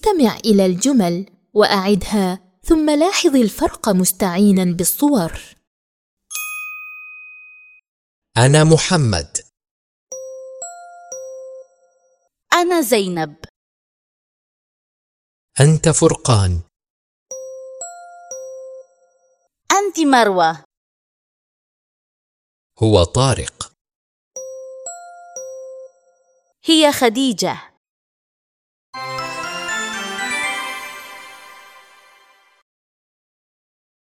أستمع إلى الجمل وأعدها ثم لاحظ الفرق مستعينا بالصور. أنا محمد. أنا زينب. أنت فرقان. أنت مروة. هو طارق. هي خديجة.